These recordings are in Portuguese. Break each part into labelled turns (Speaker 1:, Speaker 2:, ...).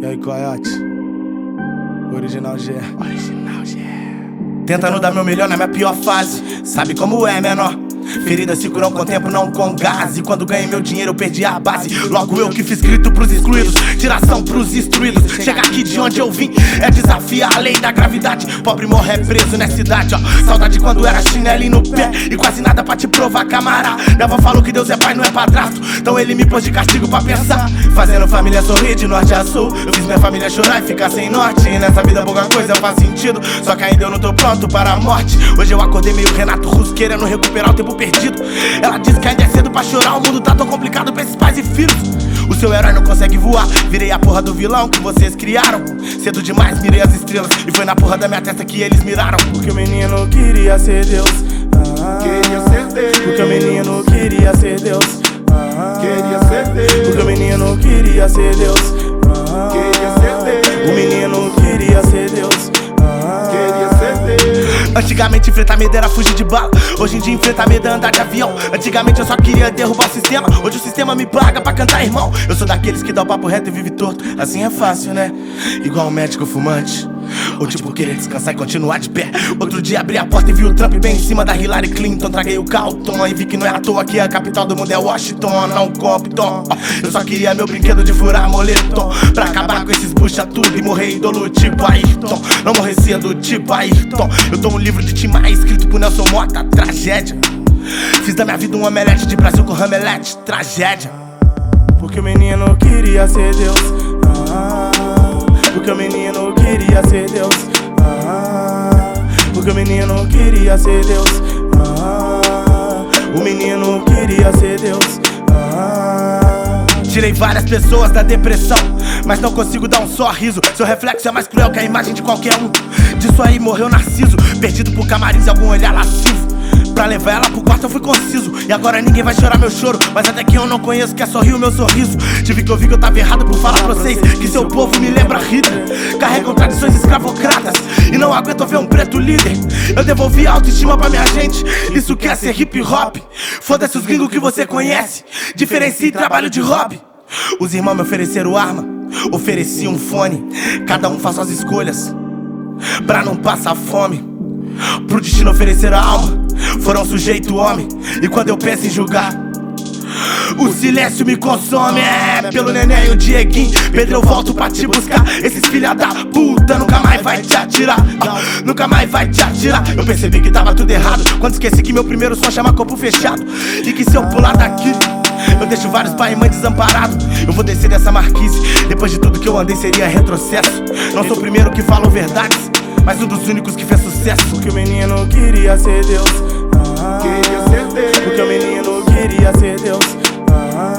Speaker 1: E aí, Coyote? Original G.
Speaker 2: Original G. Tentando dar meu melhor na minha pior fase. Sabe como é, menor? Feridas se curam com tempo, não com gás. E quando ganhei meu dinheiro, eu perdi a base. Logo eu que fiz grito pros excluídos, tiração pros instruídos. Chegar aqui de onde eu vim é desafiar a lei da gravidade. Pobre morre preso nessa idade, ó. Saudade quando era chinelinho no pé e quase nada pra te provar, camarada. Minha avó falou que Deus é pai, não é padrasto. Então ele me pôs de castigo pra pensar. Fazendo família sorrir de norte a sul. Eu fiz minha família chorar e ficar sem norte. E nessa vida pouca coisa faz sentido. Só que ainda eu não tô pronto para a morte. Hoje eu acordei meio Renato Russo, querendo recuperar o tempo perdido. Ela diz que ainda é cedo pra chorar, o mundo tá tão complicado pra esses pais e filhos. O seu herói não consegue voar, virei a porra do vilão que vocês criaram. Cedo demais, mirei as estrelas e foi na porra da minha testa que eles miraram.
Speaker 1: Porque o menino queria ser Deus.
Speaker 2: Ah, queria ser Deus.
Speaker 1: Porque o menino queria ser Deus.
Speaker 2: Ah, queria ser Deus.
Speaker 1: Porque o menino queria ser Deus.
Speaker 2: Antigamente enfrentar medo era fugir de bala. Hoje em dia enfrentar medo é andar de avião. Antigamente eu só queria derrubar o sistema. Hoje o sistema me paga pra cantar, irmão. Eu sou daqueles que dá o papo reto e vive torto. Assim é fácil, né? Igual um médico fumante. Ou tipo, querer descansar e continuar de pé. Outro dia abri a porta e vi o Trump bem em cima da Hillary Clinton. Traguei o Calton e vi que não é à toa que a capital do mundo é Washington, não Compton. Eu só queria meu brinquedo de furar moletom. Pra acabar com esses bucha tudo e morrer ídolo tipo Ayrton. Não morrer cedo tipo Ayrton. Eu tô um livro de Tim Maia escrito por Nelson Mota, tragédia. Fiz da minha vida um omelete de Brasil com ramelete, tragédia.
Speaker 1: Porque o menino queria ser Deus. Ah, porque o menino queria ser Deus. Ah, porque o menino queria ser Deus. Ah, o menino queria ser Deus. Ah,
Speaker 2: Tirei várias pessoas da depressão, mas não consigo dar um sorriso. Seu reflexo é mais cruel que a imagem de qualquer um. Disso aí morreu Narciso, perdido por camarins e algum olhar lascivo. Pra levar ela pro quarto eu fui conciso E agora ninguém vai chorar meu choro Mas até que eu não conheço quer sorrir o meu sorriso Tive que ouvir que eu tava errado por falar pra vocês Que seu povo me lembra Hitler. Carregam tradições escravocratas E não aguento ver um preto líder. Eu devolvi a autoestima pra minha gente. Isso quer ser hip hop? Foda-se os gringos que você conhece. Diferencie trabalho de hobby. Os irmãos me ofereceram arma. Ofereci um fone. Cada um faz suas escolhas. Pra não passar fome. Pro destino oferecer a alma. Foram sujeito homem. E quando eu penso em julgar o silêncio me consome, é pelo neném e o Dieguinho. Pedro, eu volto pra te buscar. Esses filha da puta nunca mais vai te atirar. Nunca mais vai te atirar. Eu percebi que tava tudo errado. Quando esqueci que meu primeiro som chama corpo fechado. E que se eu pular daqui. Eu deixo vários pai e mãe desamparados. Eu vou descer dessa marquise. Depois de tudo que eu andei, seria retrocesso. Não sou o primeiro que falo verdades mas um dos únicos que fez sucesso.
Speaker 1: Porque o menino queria ser Deus.
Speaker 2: Ah, queria ser Deus.
Speaker 1: Porque o menino queria ser Deus.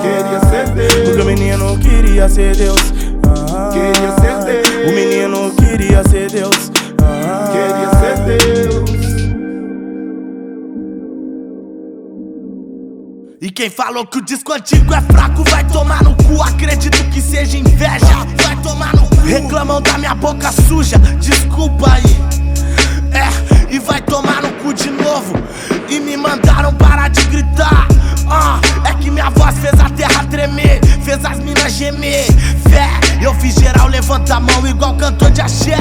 Speaker 2: Queria ser Deus.
Speaker 1: Porque o menino queria ser Deus.
Speaker 2: Ah, queria ser Deus.
Speaker 1: O menino queria ser Deus.
Speaker 2: Ah, queria ser Deus. E quem falou que o disco antigo é fraco vai tomar no cu. Acredito que seja inveja, vai tomar no cu. Reclamam da minha boca suja, desculpa aí. É, e vai tomar no cu de novo. E me mandaram parar de gritar. Ah, minha voz fez a terra tremer, fez as minas gemer. Fé, eu fiz geral, levanta a mão igual cantor de axé.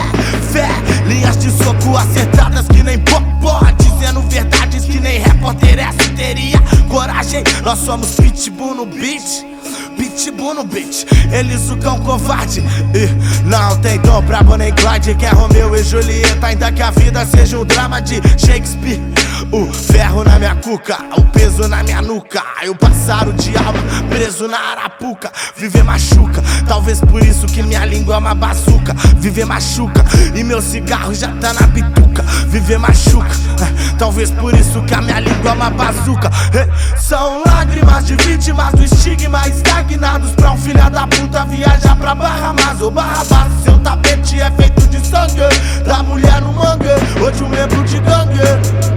Speaker 2: Fé, linhas de soco acertadas que nem popó. Dizendo verdades que nem repórter essa teria coragem. Nós somos pitbull no beat. Pitbull no beat, eles o cão covarde e Não tem dom pra Bonnie Clyde Que é Romeu e Julieta Ainda que a vida seja um drama de Shakespeare O ferro na minha cuca, o peso na minha nuca Eu pássaro de alma, preso na arapuca. Viver machuca, talvez por isso que minha língua é uma bazuca. Viver machuca, e meu cigarro já tá na bituca. Viver machuca, é, talvez por isso que a minha língua é uma bazuca. É, São lágrimas de vítimas do estigma estagnados Pra um filho da puta viajar pra Barra Mas ou Barra Bassa Seu tapete é feito de sangue Da mulher no mangue. Hoje um membro de gangue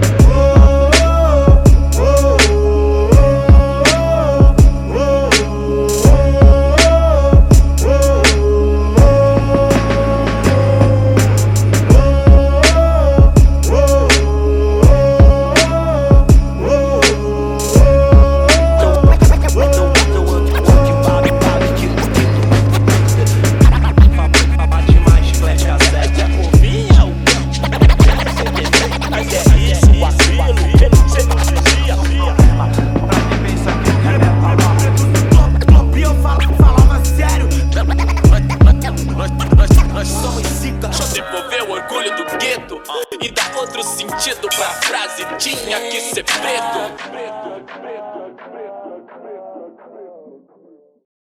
Speaker 3: Devolver o orgulho do gueto e dar outro sentido pra frase: tinha que ser preto.